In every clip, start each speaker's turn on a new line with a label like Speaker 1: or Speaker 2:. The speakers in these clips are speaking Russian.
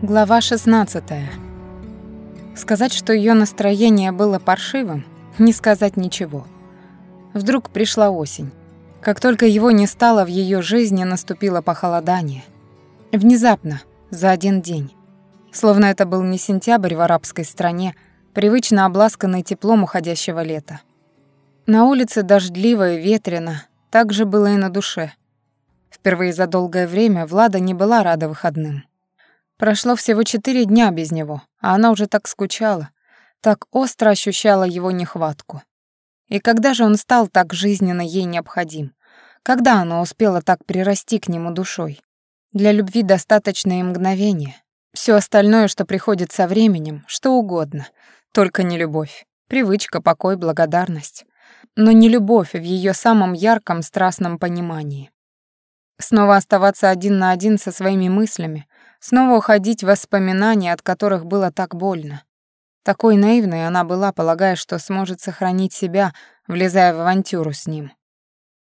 Speaker 1: Глава 16. Сказать, что ее настроение было паршивым, не сказать ничего. Вдруг пришла осень. Как только его не стало в ее жизни, наступило похолодание. Внезапно, за один день. Словно это был не сентябрь в арабской стране, привычно обласканный теплом уходящего лета. На улице дождливо и ветрено, так же было и на душе. Впервые за долгое время Влада не была рада выходным. Прошло всего четыре дня без него, а она уже так скучала, так остро ощущала его нехватку. И когда же он стал так жизненно ей необходим? Когда она успела так прирасти к нему душой? Для любви достаточно и мгновения. Все остальное, что приходит со временем, что угодно, только не любовь. Привычка, покой, благодарность. Но не любовь в ее самом ярком страстном понимании. Снова оставаться один на один со своими мыслями, снова уходить в воспоминания, от которых было так больно. Такой наивной она была, полагая, что сможет сохранить себя, влезая в авантюру с ним.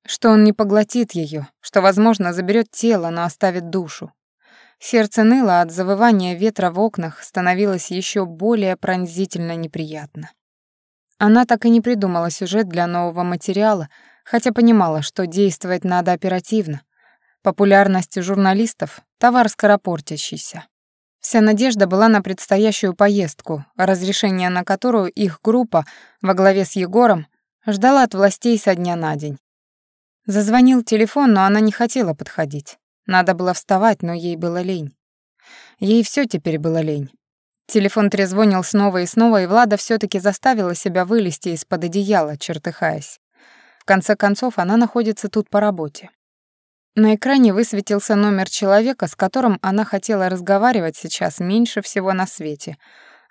Speaker 1: Что он не поглотит ее, что, возможно, заберет тело, но оставит душу. Сердце ныло от завывания ветра в окнах, становилось еще более пронзительно неприятно. Она так и не придумала сюжет для нового материала, хотя понимала, что действовать надо оперативно, Популярность журналистов — товар скоропортящийся. Вся надежда была на предстоящую поездку, разрешение на которую их группа во главе с Егором ждала от властей со дня на день. Зазвонил телефон, но она не хотела подходить. Надо было вставать, но ей было лень. Ей все теперь было лень. Телефон трезвонил снова и снова, и Влада все таки заставила себя вылезти из-под одеяла, чертыхаясь. В конце концов, она находится тут по работе. На экране высветился номер человека, с которым она хотела разговаривать сейчас меньше всего на свете.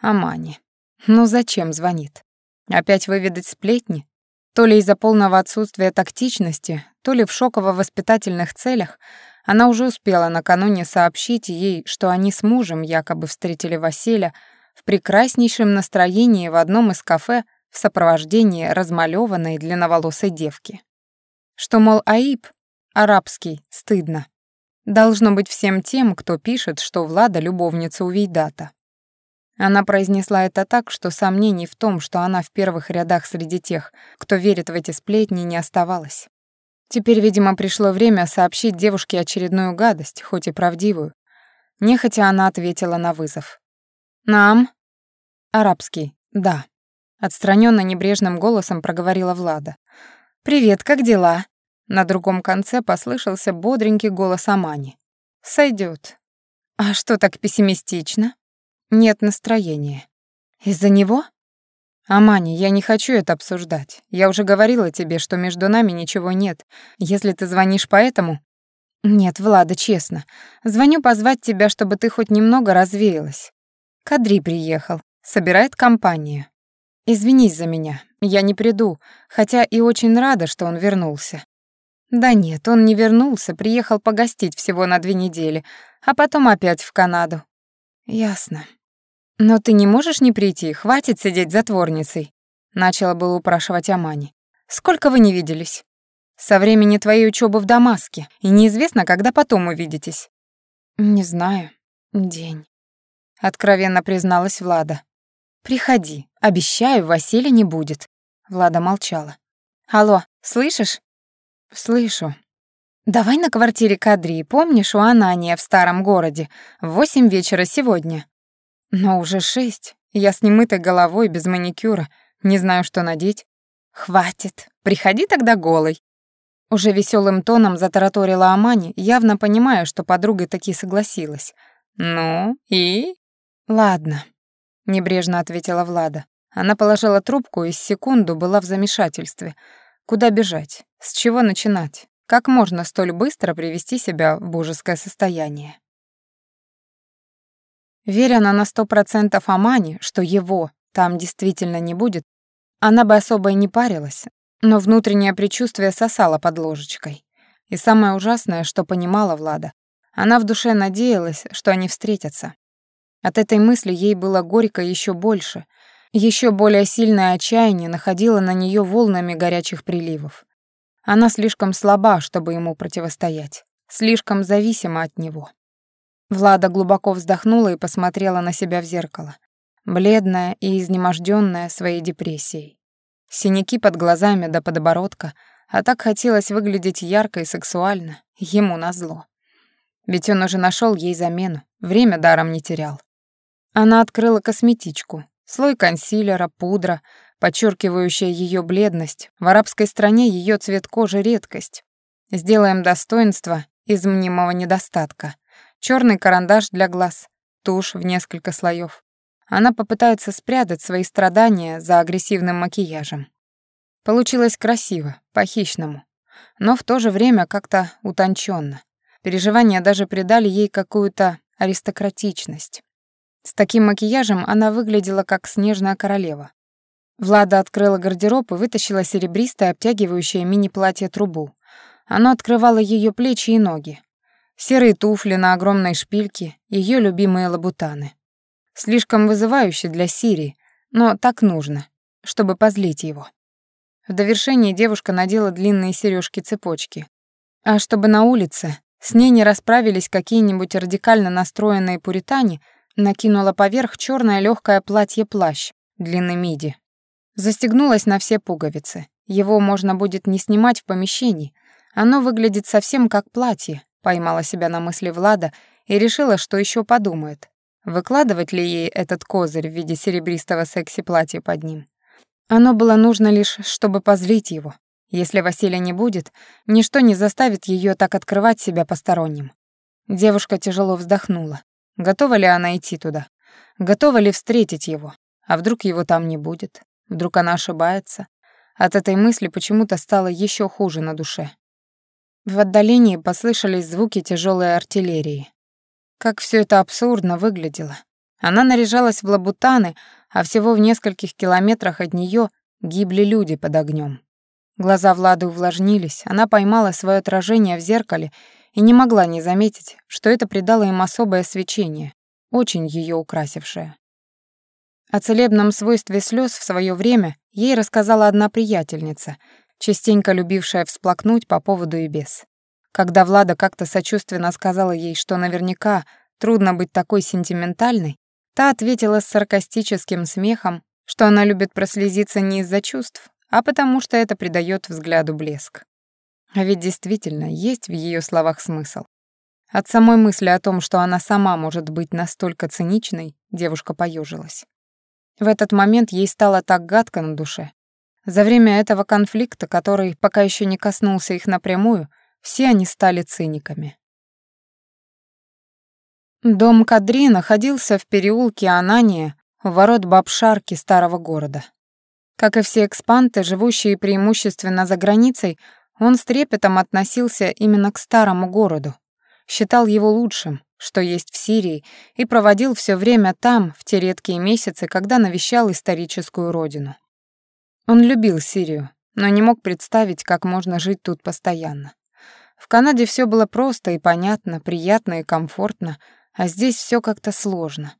Speaker 1: Амани. Ну зачем звонит? Опять выведать сплетни? То ли из-за полного отсутствия тактичности, то ли в шоково-воспитательных целях она уже успела накануне сообщить ей, что они с мужем якобы встретили Василия в прекраснейшем настроении в одном из кафе в сопровождении размалёванной длинноволосой девки. Что, мол, Аиб, Арабский, стыдно. Должно быть всем тем, кто пишет, что Влада — любовница у Вейдата. Она произнесла это так, что сомнений в том, что она в первых рядах среди тех, кто верит в эти сплетни, не оставалось. Теперь, видимо, пришло время сообщить девушке очередную гадость, хоть и правдивую. Нехотя она ответила на вызов. «Нам?» «Арабский, да», — отстраненно небрежным голосом проговорила Влада. «Привет, как дела?» На другом конце послышался бодренький голос Амани. Сойдет. А что так пессимистично? Нет настроения. Из-за него? Амани, я не хочу это обсуждать. Я уже говорила тебе, что между нами ничего нет. Если ты звонишь поэтому... Нет, Влада, честно. Звоню позвать тебя, чтобы ты хоть немного развеялась. Кадри приехал. Собирает компанию. Извинись за меня. Я не приду, хотя и очень рада, что он вернулся. Да нет, он не вернулся, приехал погостить всего на две недели, а потом опять в Канаду. Ясно. Но ты не можешь не прийти, хватит сидеть затворницей. Начала было упрашивать Амани. Сколько вы не виделись? Со времени твоей учебы в Дамаске, и неизвестно, когда потом увидитесь. Не знаю. День. Откровенно призналась Влада. Приходи, обещаю, Василия не будет. Влада молчала. Алло, слышишь? «Слышу. Давай на квартире Кадри, помнишь, у Анания в старом городе, в восемь вечера сегодня?» «Но уже шесть. Я с немытой головой, без маникюра, не знаю, что надеть». «Хватит. Приходи тогда голой». Уже веселым тоном затараторила Амани, явно понимая, что подруга таки согласилась. «Ну и?» «Ладно», — небрежно ответила Влада. Она положила трубку и секунду была в замешательстве — Куда бежать? С чего начинать? Как можно столь быстро привести себя в божеское состояние? Веря на на сто процентов Амане, что его там действительно не будет, она бы особо и не парилась, но внутреннее предчувствие сосало под ложечкой. И самое ужасное, что понимала Влада, она в душе надеялась, что они встретятся. От этой мысли ей было горько еще больше, еще более сильное отчаяние находило на нее волнами горячих приливов. Она слишком слаба, чтобы ему противостоять, слишком зависима от него. Влада глубоко вздохнула и посмотрела на себя в зеркало, бледная и изнемождённая своей депрессией. Синяки под глазами до подбородка, а так хотелось выглядеть ярко и сексуально, ему назло. Ведь он уже нашел ей замену, время даром не терял. Она открыла косметичку, слой консилера, пудра, подчеркивающая ее бледность. В арабской стране ее цвет кожи — редкость. Сделаем достоинство из мнимого недостатка. Черный карандаш для глаз, тушь в несколько слоев. Она попытается спрятать свои страдания за агрессивным макияжем. Получилось красиво, по-хищному, но в то же время как-то утонченно. Переживания даже придали ей какую-то аристократичность. С таким макияжем она выглядела как снежная королева. Влада открыла гардероб и вытащила серебристое обтягивающее мини-платье-трубу. Оно открывало ее плечи и ноги. Серые туфли на огромной шпильке, ее любимые лабутаны. Слишком вызывающе для Сирии, но так нужно, чтобы позлить его. В довершение девушка надела длинные сережки-цепочки. А чтобы на улице с ней не расправились какие-нибудь радикально настроенные пуритане, накинула поверх черное легкое платье-плащ длины миди. Застегнулась на все пуговицы. Его можно будет не снимать в помещении. Оно выглядит совсем как платье, поймала себя на мысли Влада и решила, что еще подумает. Выкладывать ли ей этот козырь в виде серебристого секси-платья под ним? Оно было нужно лишь, чтобы позлить его. Если Василия не будет, ничто не заставит ее так открывать себя посторонним. Девушка тяжело вздохнула. Готова ли она идти туда? Готова ли встретить его? А вдруг его там не будет? Вдруг она ошибается? От этой мысли почему-то стало еще хуже на душе. В отдалении послышались звуки тяжелой артиллерии. Как все это абсурдно выглядело. Она наряжалась в лабутаны, а всего в нескольких километрах от нее гибли люди под огнем. Глаза Влады увлажнились, она поймала свое отражение в зеркале и не могла не заметить, что это придало им особое свечение, очень ее украсившее. О целебном свойстве слез в свое время ей рассказала одна приятельница, частенько любившая всплакнуть по поводу и без. Когда Влада как-то сочувственно сказала ей, что наверняка трудно быть такой сентиментальной, та ответила с саркастическим смехом, что она любит прослезиться не из-за чувств, а потому что это придает взгляду блеск. А ведь действительно есть в ее словах смысл. От самой мысли о том, что она сама может быть настолько циничной, девушка поежилась. В этот момент ей стало так гадко на душе. За время этого конфликта, который пока еще не коснулся их напрямую, все они стали циниками. Дом Кадри находился в переулке Анания, у ворот Бабшарки старого города. Как и все экспанты, живущие преимущественно за границей, он с трепетом относился именно к старому городу, считал его лучшим, что есть в Сирии, и проводил все время там, в те редкие месяцы, когда навещал историческую родину. Он любил Сирию, но не мог представить, как можно жить тут постоянно. В Канаде все было просто и понятно, приятно и комфортно, а здесь все как-то сложно.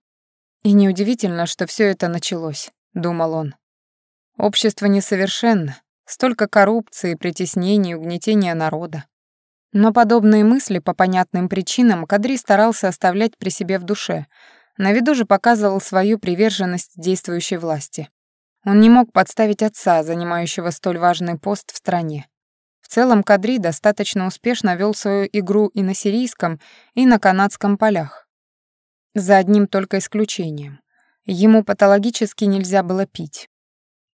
Speaker 1: И неудивительно, что все это началось, думал он. Общество несовершенно, столько коррупции, притеснений, угнетения народа. Но подобные мысли по понятным причинам Кадри старался оставлять при себе в душе. На виду же показывал свою приверженность действующей власти. Он не мог подставить отца, занимающего столь важный пост в стране. В целом Кадри достаточно успешно вел свою игру и на сирийском, и на канадском полях. За одним только исключением. Ему патологически нельзя было пить.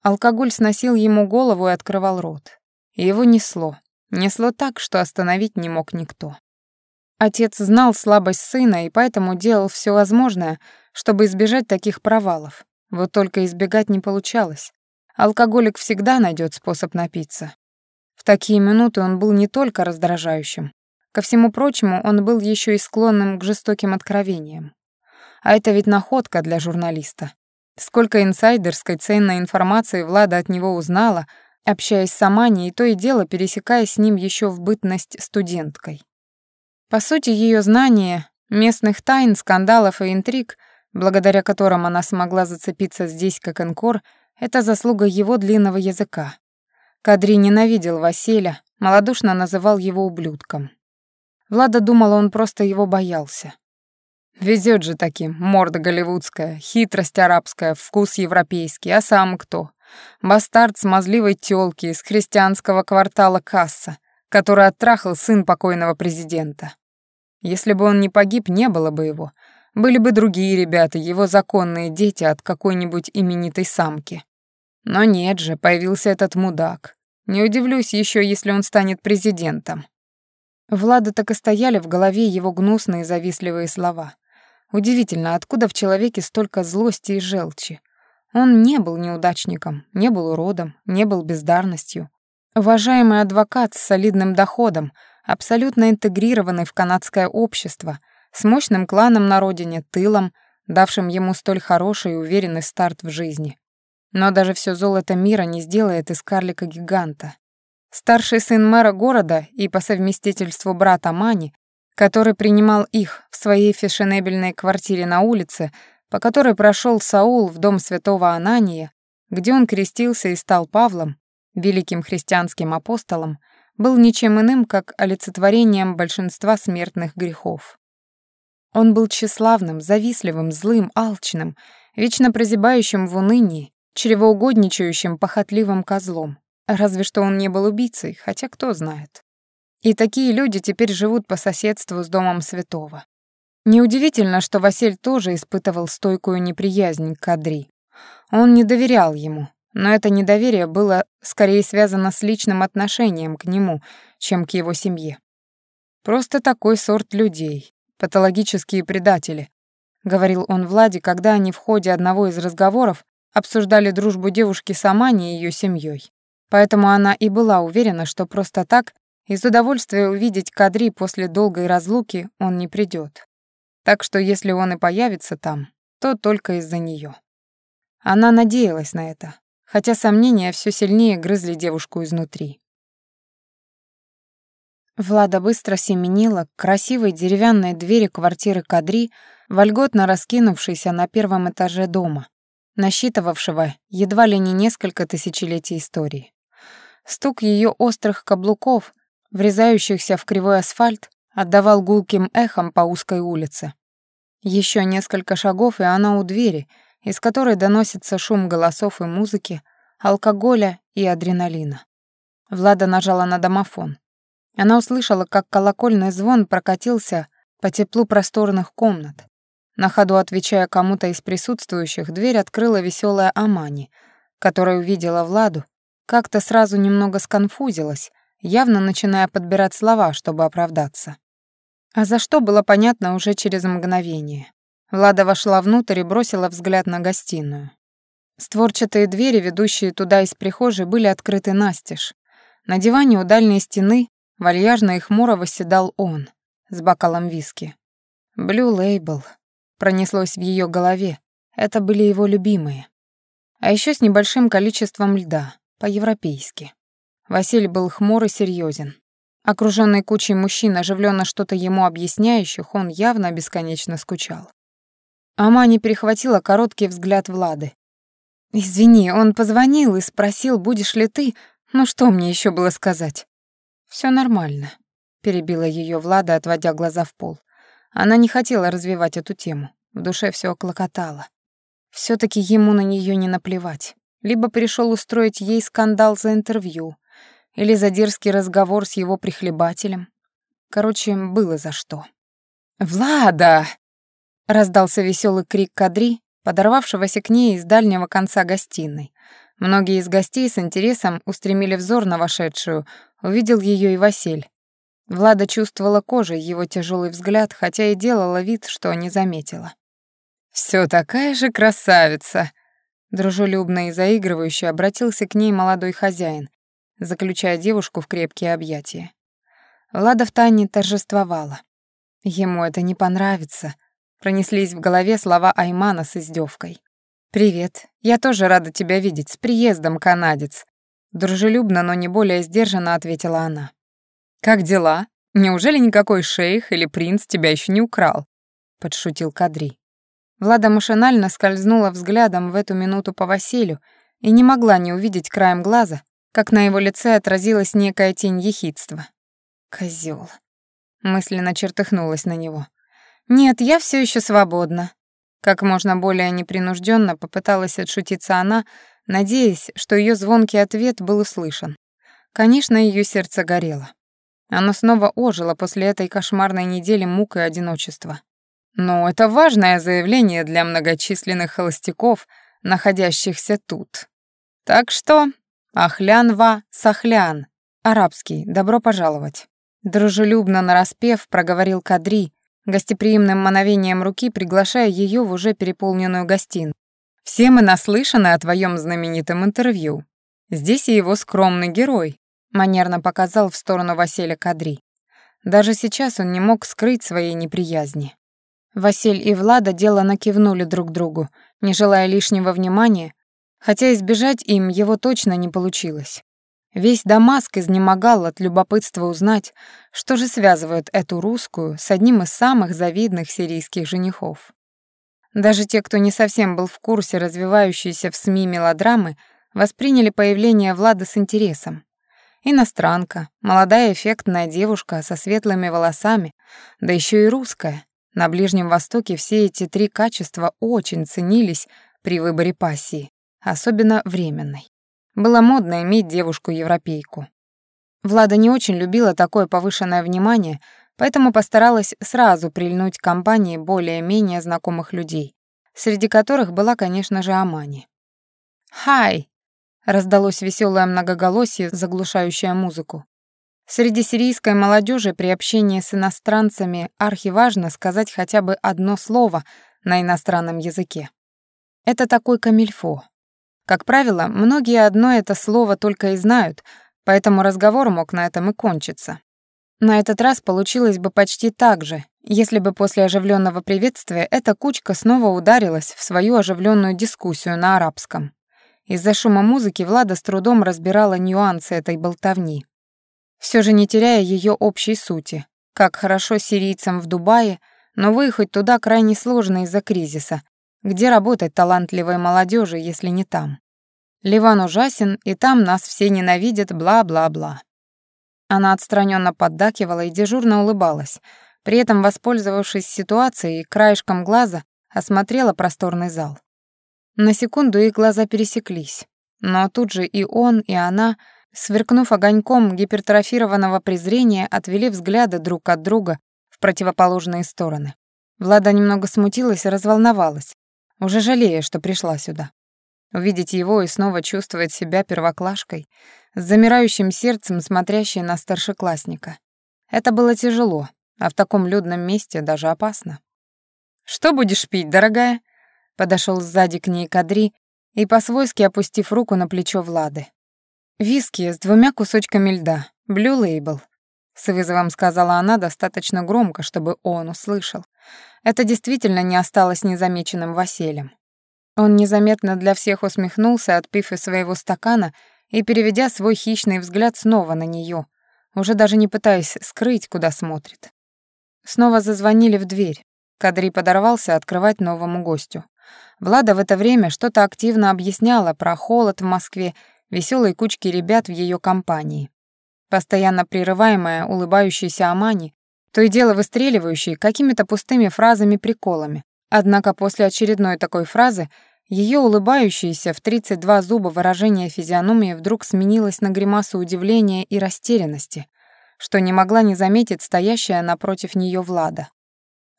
Speaker 1: Алкоголь сносил ему голову и открывал рот. Его несло. Несло так, что остановить не мог никто. Отец знал слабость сына и поэтому делал все возможное, чтобы избежать таких провалов. Вот только избегать не получалось. Алкоголик всегда найдет способ напиться. В такие минуты он был не только раздражающим. Ко всему прочему, он был еще и склонным к жестоким откровениям. А это ведь находка для журналиста. Сколько инсайдерской ценной информации Влада от него узнала, общаясь с Амани то и дело пересекаясь с ним еще в бытность студенткой. По сути, ее знание местных тайн, скандалов и интриг, благодаря которым она смогла зацепиться здесь как энкор, это заслуга его длинного языка. Кадри ненавидел Василя, малодушно называл его ублюдком. Влада думала, он просто его боялся. Везет же таким, морда голливудская, хитрость арабская, вкус европейский, а сам кто? Бастард смазливой тёлки из христианского квартала Касса, который оттрахал сын покойного президента. Если бы он не погиб, не было бы его. Были бы другие ребята, его законные дети от какой-нибудь именитой самки. Но нет же, появился этот мудак. Не удивлюсь еще, если он станет президентом. Влада так и стояли в голове его гнусные завистливые слова. Удивительно, откуда в человеке столько злости и желчи. Он не был неудачником, не был уродом, не был бездарностью. Уважаемый адвокат с солидным доходом, абсолютно интегрированный в канадское общество, с мощным кланом на родине, тылом, давшим ему столь хороший и уверенный старт в жизни. Но даже все золото мира не сделает из карлика гиганта. Старший сын мэра города и по совместительству брата Мани, который принимал их в своей фешенебельной квартире на улице, по которой прошел Саул в дом святого Анания, где он крестился и стал Павлом, великим христианским апостолом, был ничем иным, как олицетворением большинства смертных грехов. Он был тщеславным, завистливым, злым, алчным, вечно прозябающим в унынии, чревоугодничающим, похотливым козлом. Разве что он не был убийцей, хотя кто знает. И такие люди теперь живут по соседству с домом святого. Неудивительно, что Василь тоже испытывал стойкую неприязнь к Кадри. Он не доверял ему, но это недоверие было скорее связано с личным отношением к нему, чем к его семье. Просто такой сорт людей, патологические предатели, говорил он Владе, когда они в ходе одного из разговоров обсуждали дружбу девушки с Амани и ее семьей. Поэтому она и была уверена, что просто так из удовольствия увидеть Кадри после долгой разлуки он не придет. Так что если он и появится там, то только из-за нее. Она надеялась на это, хотя сомнения все сильнее грызли девушку изнутри. Влада быстро семенила к красивой деревянной двери квартиры Кадри, вольготно раскинувшейся на первом этаже дома, насчитывавшего едва ли не несколько тысячелетий истории. Стук ее острых каблуков, врезающихся в кривой асфальт, отдавал гулким эхом по узкой улице. Еще несколько шагов, и она у двери, из которой доносится шум голосов и музыки, алкоголя и адреналина. Влада нажала на домофон. Она услышала, как колокольный звон прокатился по теплу просторных комнат. На ходу отвечая кому-то из присутствующих, дверь открыла веселая Амани, которая увидела Владу, как-то сразу немного сконфузилась, явно начиная подбирать слова, чтобы оправдаться. А за что было понятно уже через мгновение. Влада вошла внутрь и бросила взгляд на гостиную. Створчатые двери, ведущие туда из прихожей, были открыты настежь. На диване у дальней стены вальяжно и хмуро восседал он с бокалом виски. «Блю Лейбл», пронеслось в ее голове. Это были его любимые. А еще с небольшим количеством льда, по-европейски. Василий был хмур и серьезен. Окруженный кучей мужчин, оживленно что-то ему объясняющих, он явно бесконечно скучал. Амани перехватила короткий взгляд Влады. «Извини, он позвонил и спросил, будешь ли ты. Ну что мне еще было сказать?» Все нормально», — перебила ее Влада, отводя глаза в пол. Она не хотела развивать эту тему. В душе все клокотало. все таки ему на нее не наплевать. Либо пришел устроить ей скандал за интервью, или за разговор с его прихлебателем. Короче, было за что. «Влада!» — раздался веселый крик кадри, подорвавшегося к ней из дальнего конца гостиной. Многие из гостей с интересом устремили взор на вошедшую, увидел ее и Василь, Влада чувствовала кожей его тяжелый взгляд, хотя и делала вид, что не заметила. Все такая же красавица!» Дружелюбно и заигрывающе обратился к ней молодой хозяин, заключая девушку в крепкие объятия. Влада втайне торжествовала. Ему это не понравится. Пронеслись в голове слова Аймана с издевкой. «Привет. Я тоже рада тебя видеть. С приездом, канадец!» Дружелюбно, но не более сдержанно ответила она. «Как дела? Неужели никакой шейх или принц тебя еще не украл?» — подшутил Кадри. Влада машинально скользнула взглядом в эту минуту по Василию и не могла не увидеть краем глаза, как на его лице отразилась некая тень ехидства. «Козёл!» — мысленно чертыхнулась на него. «Нет, я все еще свободна». Как можно более непринужденно попыталась отшутиться она, надеясь, что ее звонкий ответ был услышан. Конечно, ее сердце горело. Оно снова ожило после этой кошмарной недели мук и одиночества. Но это важное заявление для многочисленных холостяков, находящихся тут. Так что, ахлян сахлян, арабский, добро пожаловать. Дружелюбно нараспев проговорил Кадри, гостеприимным мановением руки приглашая ее в уже переполненную гостиную. «Все мы наслышаны о твоем знаменитом интервью. Здесь и его скромный герой», — манерно показал в сторону Василя Кадри. Даже сейчас он не мог скрыть своей неприязни. Василь и Влада делано кивнули друг другу, не желая лишнего внимания, хотя избежать им его точно не получилось. Весь Дамаск изнемогал от любопытства узнать, что же связывает эту русскую с одним из самых завидных сирийских женихов. Даже те, кто не совсем был в курсе развивающейся в СМИ мелодрамы, восприняли появление Влада с интересом. Иностранка, молодая эффектная девушка со светлыми волосами, да еще и русская. На Ближнем Востоке все эти три качества очень ценились при выборе пассии, особенно временной. Было модно иметь девушку-европейку. Влада не очень любила такое повышенное внимание, поэтому постаралась сразу прильнуть к компании более-менее знакомых людей, среди которых была, конечно же, Амани. «Хай!» — раздалось веселое многоголосие, заглушающее музыку. Среди сирийской молодежи при общении с иностранцами архиважно сказать хотя бы одно слово на иностранном языке. Это такой камильфо, как правило, многие одно это слово только и знают, поэтому разговор мог на этом и кончиться. На этот раз получилось бы почти так же, если бы после оживленного приветствия эта кучка снова ударилась в свою оживленную дискуссию на арабском. Из-за шума музыки Влада с трудом разбирала нюансы этой болтовни. Все же не теряя ее общей сути. Как хорошо сирийцам в Дубае, но выехать туда крайне сложно из-за кризиса, где работать талантливой молодежи, если не там? Ливан ужасен, и там нас все ненавидят, бла-бла-бла. Она отстраненно поддакивала и дежурно улыбалась, при этом, воспользовавшись ситуацией, краешком глаза осмотрела просторный зал. На секунду их глаза пересеклись, но тут же и он, и она, сверкнув огоньком гипертрофированного презрения, отвели взгляды друг от друга в противоположные стороны. Влада немного смутилась и разволновалась, уже жалея, что пришла сюда. Увидеть его и снова чувствовать себя первоклашкой, с замирающим сердцем смотрящей на старшеклассника. Это было тяжело, а в таком людном месте даже опасно. «Что будешь пить, дорогая?» Подошел сзади к ней Кадри и по-свойски опустив руку на плечо Влады. «Виски с двумя кусочками льда, Blue Label», — с вызовом сказала она достаточно громко, чтобы он услышал. Это действительно не осталось незамеченным Василием. Он незаметно для всех усмехнулся, отпив из своего стакана и переведя свой хищный взгляд снова на нее, уже даже не пытаясь скрыть, куда смотрит. Снова зазвонили в дверь. Кадри подорвался открывать новому гостю. Влада в это время что-то активно объясняла про холод в Москве, веселой кучки ребят в ее компании. Постоянно прерываемая улыбающейся Амани то и дело выстреливающий какими-то пустыми фразами-приколами. Однако после очередной такой фразы ее улыбающееся в 32 зуба выражение физиономии вдруг сменилось на гримасу удивления и растерянности, что не могла не заметить стоящая напротив нее Влада.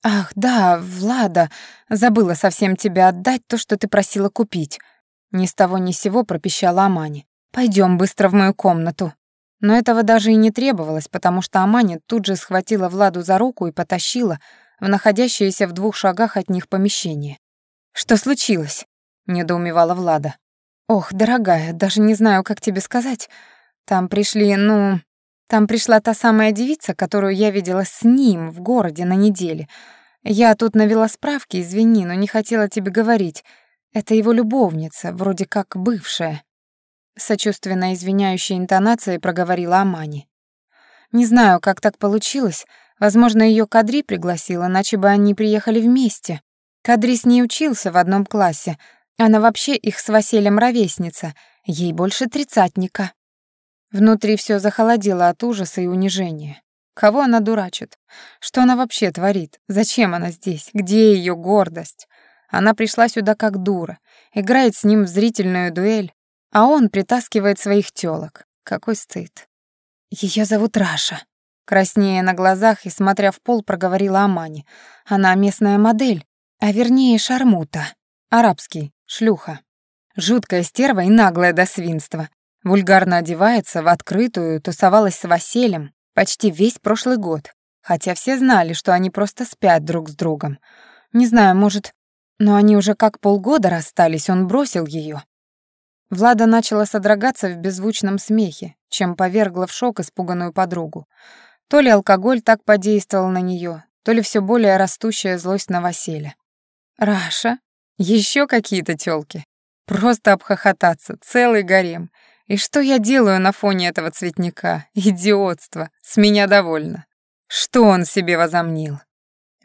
Speaker 1: «Ах, да, Влада, забыла совсем тебе отдать то, что ты просила купить». Ни с того ни с сего пропищала Амани. «Пойдем быстро в мою комнату». Но этого даже и не требовалось, потому что Амани тут же схватила Владу за руку и потащила в находящееся в двух шагах от них помещение. «Что случилось?» — недоумевала Влада. «Ох, дорогая, даже не знаю, как тебе сказать. Там пришли, ну... Там пришла та самая девица, которую я видела с ним в городе на неделе. Я тут навела справки, извини, но не хотела тебе говорить. Это его любовница, вроде как бывшая сочувственно извиняющей интонацией проговорила Амани. Не знаю, как так получилось. Возможно, ее Кадри пригласил, иначе бы они приехали вместе. Кадри с ней учился в одном классе. Она вообще их с Василием ровесница. Ей больше тридцатника. Внутри все захолодело от ужаса и унижения. Кого она дурачит? Что она вообще творит? Зачем она здесь? Где ее гордость? Она пришла сюда как дура, играет с ним в зрительную дуэль, а он притаскивает своих тёлок. Какой стыд. Ее зовут Раша. Краснея на глазах и смотря в пол, проговорила Амани. Она местная модель, а вернее шармута. Арабский, шлюха. Жуткая стерва и наглая до свинства. Вульгарно одевается, в открытую, тусовалась с Василием почти весь прошлый год, хотя все знали, что они просто спят друг с другом. Не знаю, может, но они уже как полгода расстались, он бросил ее. Влада начала содрогаться в беззвучном смехе, чем повергла в шок испуганную подругу. То ли алкоголь так подействовал на нее, то ли все более растущая злость на Василия. «Раша? Еще какие-то тёлки? Просто обхохотаться, целый гарем. И что я делаю на фоне этого цветника? Идиотство. С меня довольно. Что он себе возомнил?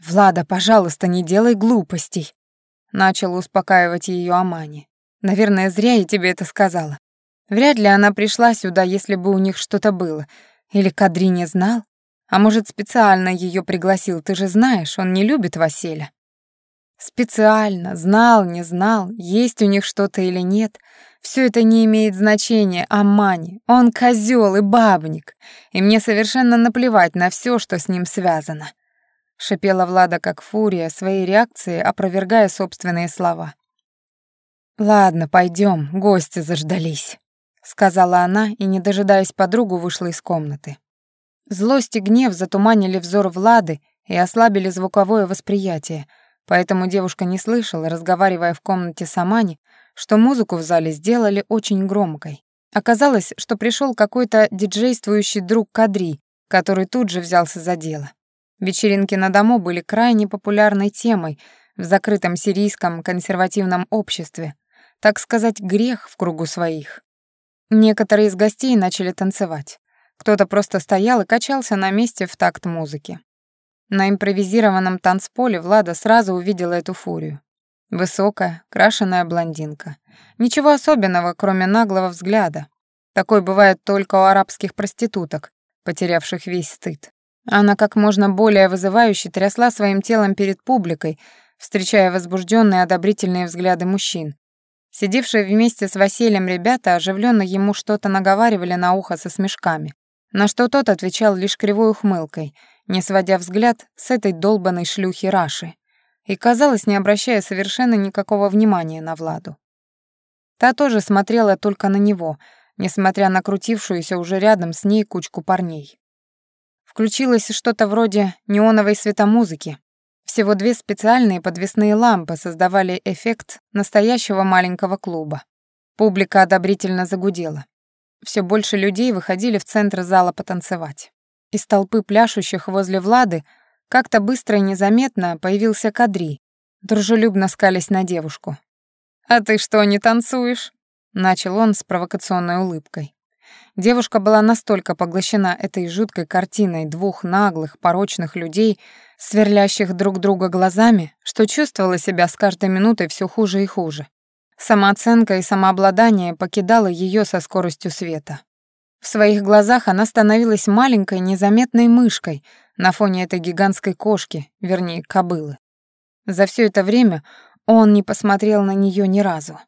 Speaker 1: «Влада, пожалуйста, не делай глупостей», — начал успокаивать ее Амани. «Наверное, зря я тебе это сказала. Вряд ли она пришла сюда, если бы у них что-то было. Или Кадри не знал? А может, специально ее пригласил, ты же знаешь, он не любит Василя». Специально, знал, не знал, есть у них что-то или нет — все это не имеет значения, а он козел и бабник, и мне совершенно наплевать на все, что с ним связано. Шипела Влада как фурия, своей реакцией опровергая собственные слова. «Ладно, пойдем, гости заждались», — сказала она и, не дожидаясь подругу, вышла из комнаты. Злость и гнев затуманили взор Влады и ослабили звуковое восприятие, поэтому девушка не слышала, разговаривая в комнате с Амани, что музыку в зале сделали очень громкой. Оказалось, что пришел какой-то диджействующий друг Кадри, который тут же взялся за дело. Вечеринки на дому были крайне популярной темой в закрытом сирийском консервативном обществе, так сказать, грех в кругу своих. Некоторые из гостей начали танцевать. Кто-то просто стоял и качался на месте в такт музыки. На импровизированном танцполе Влада сразу увидела эту фурию. Высокая, крашеная блондинка. Ничего особенного, кроме наглого взгляда. Такой бывает только у арабских проституток, потерявших весь стыд. Она как можно более вызывающе трясла своим телом перед публикой, встречая возбужденные одобрительные взгляды мужчин. Сидевшие вместе с Василием ребята оживленно ему что-то наговаривали на ухо со смешками, на что тот отвечал лишь кривой ухмылкой, не сводя взгляд с этой долбанной шлюхи Раши и, казалось, не обращая совершенно никакого внимания на Владу. Та тоже смотрела только на него, несмотря на крутившуюся уже рядом с ней кучку парней. Включилось что-то вроде неоновой светомузыки. Всего две специальные подвесные лампы создавали эффект настоящего маленького клуба. Публика одобрительно загудела. Все больше людей выходили в центр зала потанцевать. Из толпы пляшущих возле Влады как-то быстро и незаметно появился Кадри, дружелюбно скались на девушку. «А ты что, не танцуешь?» — начал он с провокационной улыбкой. Девушка была настолько поглощена этой жуткой картиной двух наглых, порочных людей, сверлящих друг друга глазами, что чувствовала себя с каждой минутой все хуже и хуже. Самооценка и самообладание покидало ее со скоростью света. В своих глазах она становилась маленькой, незаметной мышкой, на фоне этой гигантской кошки, вернее, кобылы. За все это время он не посмотрел на нее ни разу.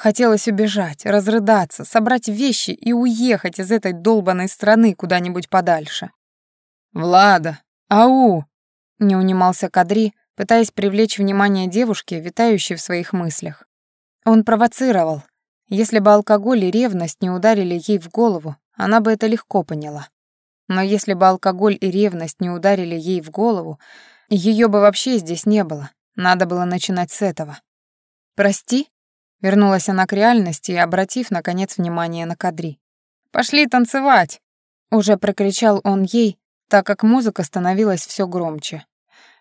Speaker 1: Хотелось убежать, разрыдаться, собрать вещи и уехать из этой долбанной страны куда-нибудь подальше. «Влада! Ау!» — не унимался Кадри, пытаясь привлечь внимание девушки, витающей в своих мыслях. Он провоцировал. Если бы алкоголь и ревность не ударили ей в голову, она бы это легко поняла. Но если бы алкоголь и ревность не ударили ей в голову, ее бы вообще здесь не было. Надо было начинать с этого. «Прости?» — вернулась она к реальности, обратив, наконец, внимание на кадри. «Пошли танцевать!» — уже прокричал он ей, так как музыка становилась все громче.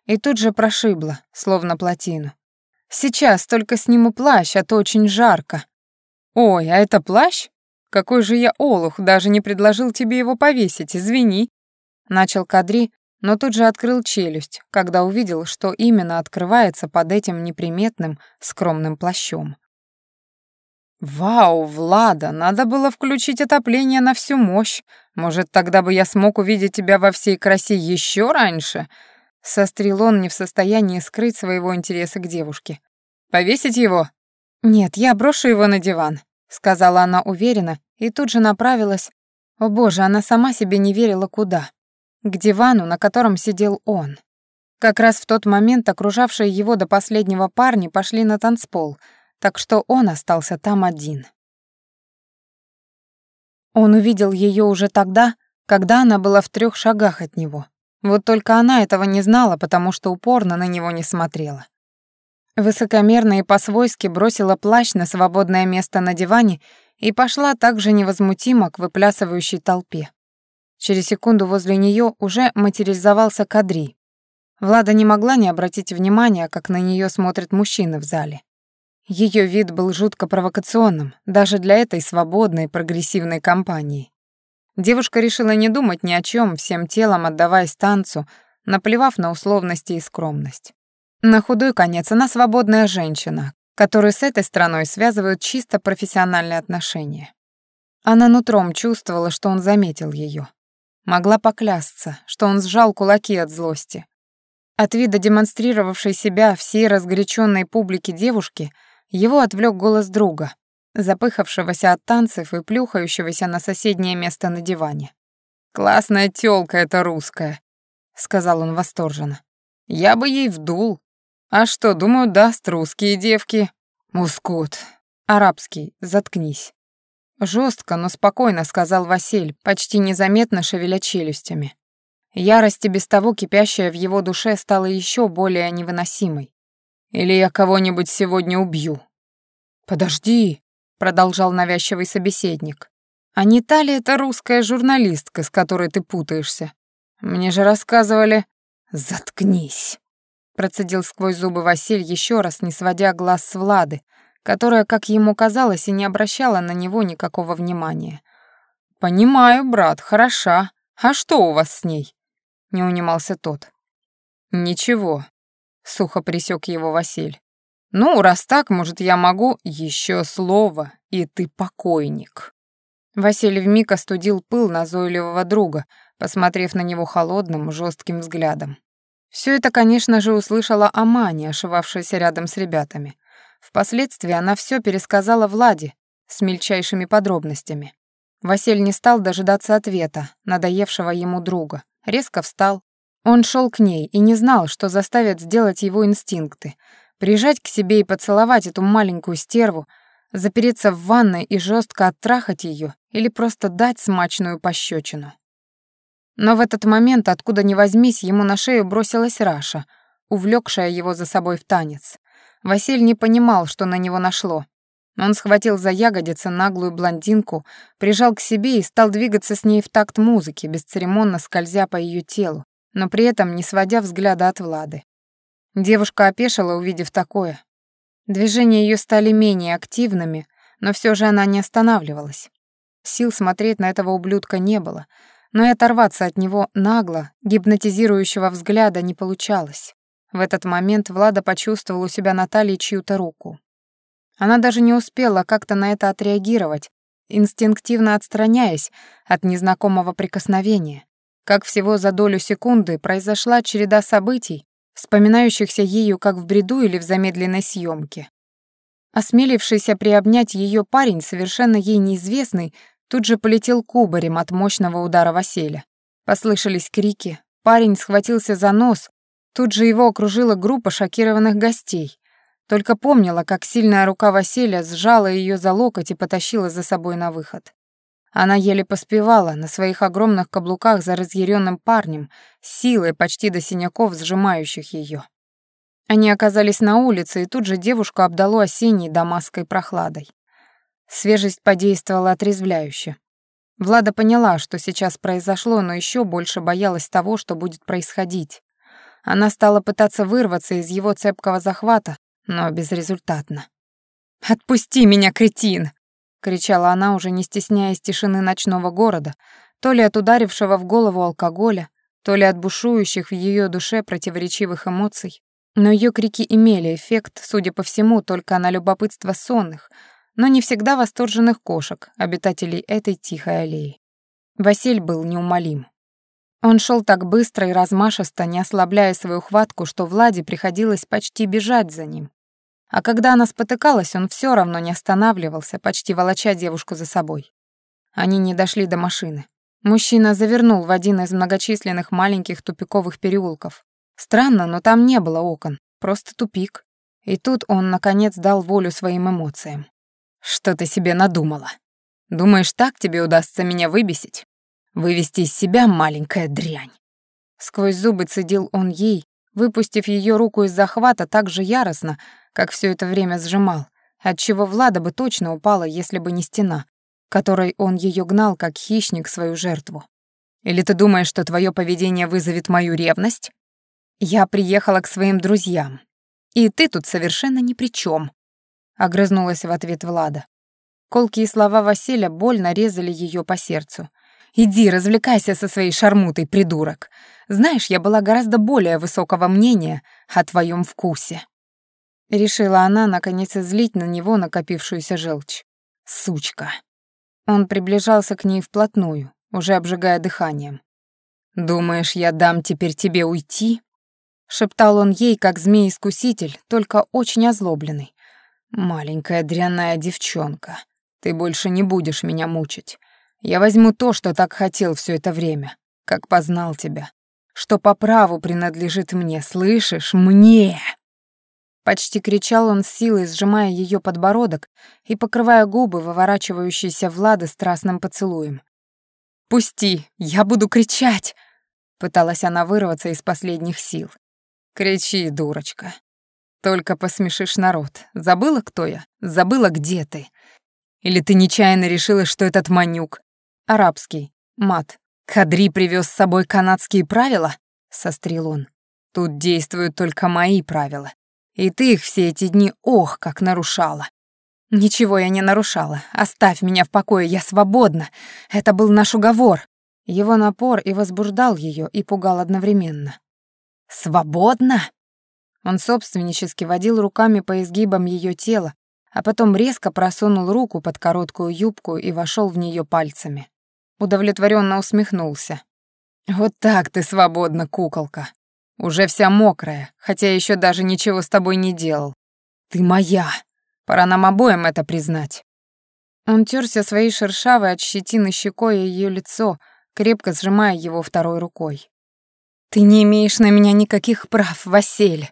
Speaker 1: И тут же прошибла, словно плотину. «Сейчас только сниму плащ, а то очень жарко». «Ой, а это плащ?» Какой же я олух, даже не предложил тебе его повесить, извини. Начал Кадри, но тут же открыл челюсть, когда увидел, что именно открывается под этим неприметным, скромным плащом. «Вау, Влада, надо было включить отопление на всю мощь. Может, тогда бы я смог увидеть тебя во всей красе еще раньше?» Сострил он не в состоянии скрыть своего интереса к девушке. «Повесить его?» «Нет, я брошу его на диван», — сказала она уверенно и тут же направилась. О боже, она сама себе не верила куда. К дивану, на котором сидел он. Как раз в тот момент окружавшие его до последнего парни пошли на танцпол, так что он остался там один. Он увидел ее уже тогда, когда она была в трех шагах от него. Вот только она этого не знала, потому что упорно на него не смотрела. Высокомерно и по-свойски бросила плащ на свободное место на диване и пошла также невозмутимо к выплясывающей толпе. Через секунду возле нее уже материализовался Кадри. Влада не могла не обратить внимания, как на нее смотрят мужчины в зале. Ее вид был жутко провокационным, даже для этой свободной, прогрессивной компании. Девушка решила не думать ни о чем, всем телом отдаваясь танцу, наплевав на условности и скромность. На худой конец она свободная женщина, которую с этой страной связывают чисто профессиональные отношения. Она нутром чувствовала, что он заметил ее. Могла поклясться, что он сжал кулаки от злости. От вида демонстрировавшей себя всей разгоряченной публике девушки его отвлек голос друга, запыхавшегося от танцев и плюхающегося на соседнее место на диване. «Классная тёлка эта русская», — сказал он восторженно. «Я бы ей вдул». А что, думаю, даст русские девки? Мускут. Арабский, заткнись. Жестко, но спокойно сказал Василь, почти незаметно шевеля челюстями. Ярость и без того кипящая в его душе стала еще более невыносимой. «Или я кого-нибудь сегодня убью». «Подожди», — продолжал навязчивый собеседник. «А не та ли это русская журналистка, с которой ты путаешься? Мне же рассказывали...» «Заткнись», процедил сквозь зубы Василь еще раз, не сводя глаз с Влады, которая, как ему казалось, и не обращала на него никакого внимания. «Понимаю, брат, хороша. А что у вас с ней?» — не унимался тот. «Ничего», — сухо присек его Василь. «Ну, раз так, может, я могу еще слово, и ты покойник». Василий вмиг остудил пыл назойливого друга, посмотрев на него холодным, жестким взглядом. Все это, конечно же, услышала Амани, ошивавшаяся рядом с ребятами. Впоследствии она все пересказала Владе с мельчайшими подробностями. Василь не стал дожидаться ответа, надоевшего ему друга. Резко встал. Он шел к ней и не знал, что заставят сделать его инстинкты. Прижать к себе и поцеловать эту маленькую стерву, запереться в ванной и жестко оттрахать ее или просто дать смачную пощечину. Но в этот момент, откуда ни возьмись, ему на шею бросилась Раша, увлекшая его за собой в танец. Василь не понимал, что на него нашло. Он схватил за ягодицы наглую блондинку, прижал к себе и стал двигаться с ней в такт музыки, бесцеремонно скользя по ее телу, но при этом не сводя взгляда от Влады. Девушка опешила, увидев такое. Движения ее стали менее активными, но все же она не останавливалась. Сил смотреть на этого ублюдка не было — но и оторваться от него нагло, гипнотизирующего взгляда не получалось. В этот момент Влада почувствовала у себя на талии чью-то руку. Она даже не успела как-то на это отреагировать, инстинктивно отстраняясь от незнакомого прикосновения. Как всего за долю секунды произошла череда событий, вспоминающихся ею как в бреду или в замедленной съемке. Осмелившийся приобнять ее парень, совершенно ей неизвестный, Тут же полетел кубарем от мощного удара Василя. Послышались крики. Парень схватился за нос. Тут же его окружила группа шокированных гостей. Только помнила, как сильная рука Василия сжала ее за локоть и потащила за собой на выход. Она еле поспевала на своих огромных каблуках за разъяренным парнем, силой почти до синяков сжимающих ее. Они оказались на улице, и тут же девушку обдало осенней дамасской прохладой. Свежесть подействовала отрезвляюще. Влада поняла, что сейчас произошло, но еще больше боялась того, что будет происходить. Она стала пытаться вырваться из его цепкого захвата, но безрезультатно. «Отпусти меня, кретин!» — кричала она, уже не стесняясь тишины ночного города, то ли от ударившего в голову алкоголя, то ли от бушующих в ее душе противоречивых эмоций. Но ее крики имели эффект, судя по всему, только на любопытство сонных — но не всегда восторженных кошек, обитателей этой тихой аллеи. Василь был неумолим. Он шел так быстро и размашисто, не ослабляя свою хватку, что Владе приходилось почти бежать за ним. А когда она спотыкалась, он все равно не останавливался, почти волоча девушку за собой. Они не дошли до машины. Мужчина завернул в один из многочисленных маленьких тупиковых переулков. Странно, но там не было окон, просто тупик. И тут он, наконец, дал волю своим эмоциям. «Что ты себе надумала? Думаешь, так тебе удастся меня выбесить? Вывести из себя маленькая дрянь?» Сквозь зубы цедил он ей, выпустив ее руку из захвата так же яростно, как все это время сжимал, отчего Влада бы точно упала, если бы не стена, которой он ее гнал, как хищник, свою жертву. «Или ты думаешь, что твое поведение вызовет мою ревность?» «Я приехала к своим друзьям, и ты тут совершенно ни при чем, огрызнулась в ответ Влада. Колкие слова Василия больно резали ее по сердцу. «Иди, развлекайся со своей шармутой, придурок. Знаешь, я была гораздо более высокого мнения о твоем вкусе». Решила она, наконец, излить на него накопившуюся желчь. «Сучка». Он приближался к ней вплотную, уже обжигая дыханием. «Думаешь, я дам теперь тебе уйти?» Шептал он ей, как змей-искуситель, только очень озлобленный. «Маленькая дрянная девчонка, ты больше не будешь меня мучить. Я возьму то, что так хотел все это время, как познал тебя, что по праву принадлежит мне, слышишь, мне!» Почти кричал он с силой, сжимая ее подбородок и покрывая губы, выворачивающиеся Влады страстным поцелуем. «Пусти, я буду кричать!» Пыталась она вырваться из последних сил. Кричи, дурочка. Только посмешишь народ. Забыла, кто я? Забыла, где ты? Или ты нечаянно решила, что этот манюк? Арабский. Мат. Кадри привез с собой канадские правила? Сострил он. Тут действуют только мои правила. И ты их все эти дни, ох, как нарушала. Ничего я не нарушала. Оставь меня в покое, я свободна. Это был наш уговор. Его напор и возбуждал ее, и пугал одновременно. «Свободно?» Он собственнически водил руками по изгибам ее тела, а потом резко просунул руку под короткую юбку и вошел в нее пальцами. Удовлетворенно усмехнулся. «Вот так ты свободна, куколка. Уже вся мокрая, хотя еще даже ничего с тобой не делал. Ты моя. Пора нам обоим это признать». Он терся своей шершавой от щетины щекой ее лицо, крепко сжимая его второй рукой. «Ты не имеешь на меня никаких прав, Василь!»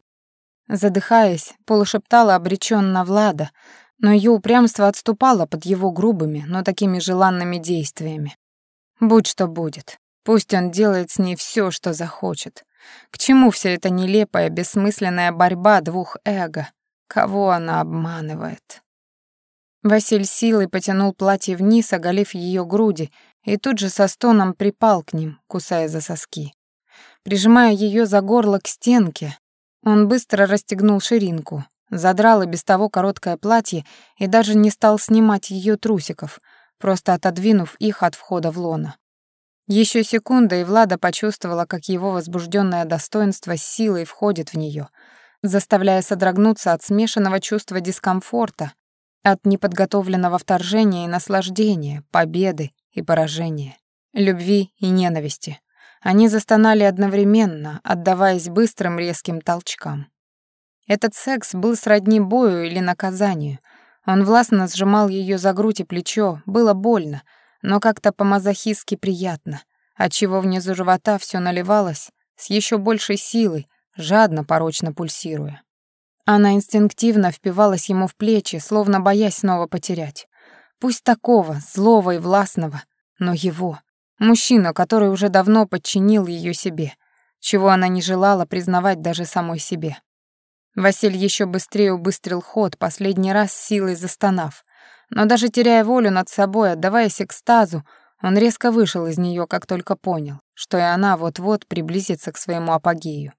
Speaker 1: Задыхаясь, полушептала обречённо Влада, но её упрямство отступало под его грубыми, но такими желанными действиями. Будь что будет. Пусть он делает с ней всё, что захочет. К чему вся эта нелепая, бессмысленная борьба двух эго? Кого она обманывает? Василь силой потянул платье вниз, оголив её груди, и тут же со стоном припал к ним, кусая за соски. Прижимая ее за горло к стенке, он быстро расстегнул ширинку, задрал и без того короткое платье и даже не стал снимать ее трусиков, просто отодвинув их от входа в лоно. Еще секунда, и Влада почувствовала, как его возбужденное достоинство силой входит в нее, заставляя содрогнуться от смешанного чувства дискомфорта, от неподготовленного вторжения и наслаждения, победы и поражения, любви и ненависти. Они застонали одновременно, отдаваясь быстрым резким толчкам. Этот секс был сродни бою или наказанию. Он властно сжимал ее за грудь и плечо, было больно, но как-то по-мазохистски приятно, отчего внизу живота все наливалось с еще большей силой, жадно, порочно пульсируя. Она инстинктивно впивалась ему в плечи, словно боясь снова потерять. Пусть такого, злого и властного, но его. Мужчина, который уже давно подчинил ее себе, чего она не желала признавать даже самой себе. Василь еще быстрее убыстрил ход, последний раз силой застонав. Но даже теряя волю над собой, отдаваясь экстазу, он резко вышел из нее, как только понял, что и она вот-вот приблизится к своему апогею.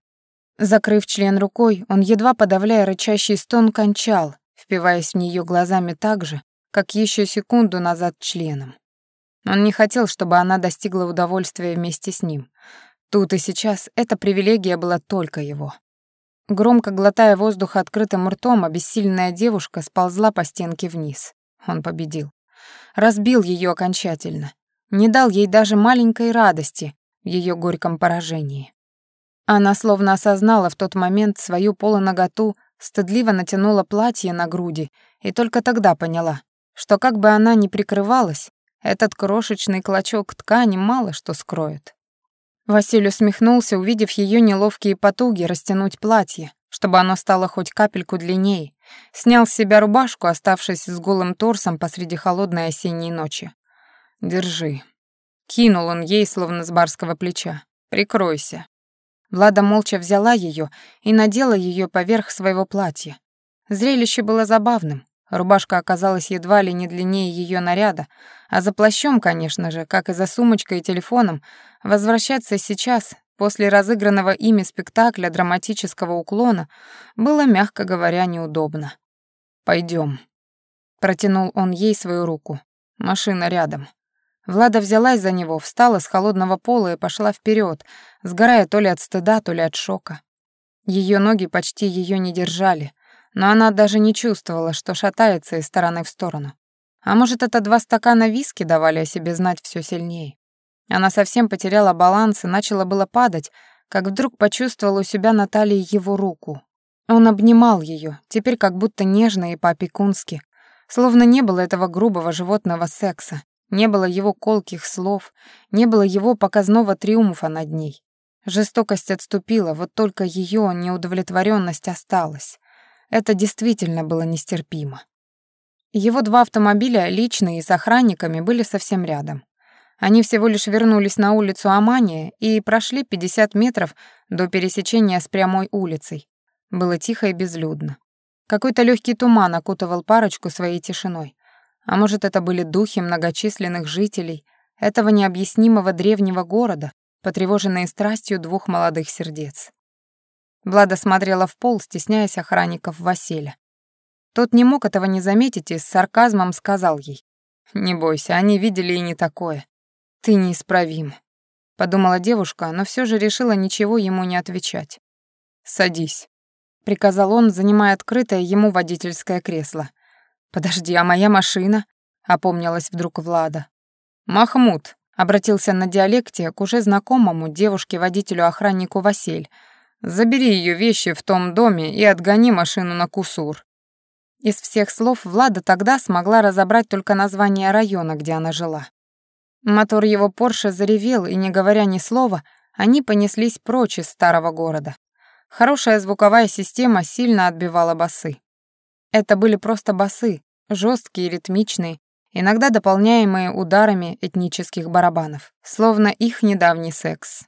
Speaker 1: Закрыв член рукой, он, едва подавляя рычащий стон, кончал, впиваясь в нее глазами так же, как еще секунду назад членом. Он не хотел, чтобы она достигла удовольствия вместе с ним. Тут и сейчас эта привилегия была только его. Громко глотая воздух открытым ртом, обессиленная девушка сползла по стенке вниз. Он победил. Разбил ее окончательно. Не дал ей даже маленькой радости в ее горьком поражении. Она словно осознала в тот момент свою полуноготу, стыдливо натянула платье на груди и только тогда поняла, что как бы она ни прикрывалась, этот крошечный клочок ткани мало что скроет. Василий усмехнулся, увидев ее неловкие потуги растянуть платье, чтобы оно стало хоть капельку длиннее, снял с себя рубашку, оставшись с голым торсом посреди холодной осенней ночи. «Держи». Кинул он ей, словно с барского плеча. «Прикройся». Влада молча взяла ее и надела ее поверх своего платья. Зрелище было забавным. Рубашка оказалась едва ли не длиннее ее наряда, а за плащом, конечно же, как и за сумочкой и телефоном, возвращаться сейчас, после разыгранного ими спектакля драматического уклона, было, мягко говоря, неудобно. Пойдем. Протянул он ей свою руку. Машина рядом. Влада взялась за него, встала с холодного пола и пошла вперед, сгорая то ли от стыда, то ли от шока. Ее ноги почти ее не держали, но она даже не чувствовала, что шатается из стороны в сторону. А может, это два стакана виски давали о себе знать все сильнее. Она совсем потеряла баланс и начала было падать, как вдруг почувствовала у себя на талии его руку. Он обнимал ее, теперь как будто нежно и по-опекунски, словно не было этого грубого животного секса, не было его колких слов, не было его показного триумфа над ней. Жестокость отступила, вот только ее неудовлетворенность осталась. Это действительно было нестерпимо. Его два автомобиля, личные и с охранниками, были совсем рядом. Они всего лишь вернулись на улицу Амания и прошли 50 метров до пересечения с прямой улицей. Было тихо и безлюдно. Какой-то легкий туман окутывал парочку своей тишиной. А может, это были духи многочисленных жителей этого необъяснимого древнего города, потревоженные страстью двух молодых сердец. Влада смотрела в пол, стесняясь охранников Василя. Тот не мог этого не заметить и с сарказмом сказал ей. «Не бойся, они видели и не такое. Ты неисправим», — подумала девушка, но все же решила ничего ему не отвечать. «Садись», — приказал он, занимая открытое ему водительское кресло. «Подожди, а моя машина?» — опомнилась вдруг Влада. «Махмуд», — обратился на диалекте к уже знакомому девушке-водителю-охраннику Василь, Забери ее вещи в том доме и отгони машину на Кусур». Из всех слов Влада тогда смогла разобрать только название района, где она жила. Мотор его Порше заревел, и, не говоря ни слова, они понеслись прочь из старого города. Хорошая звуковая система сильно отбивала басы. Это были просто басы, жесткие ритмичные, иногда дополняемые ударами этнических барабанов, словно их недавний секс.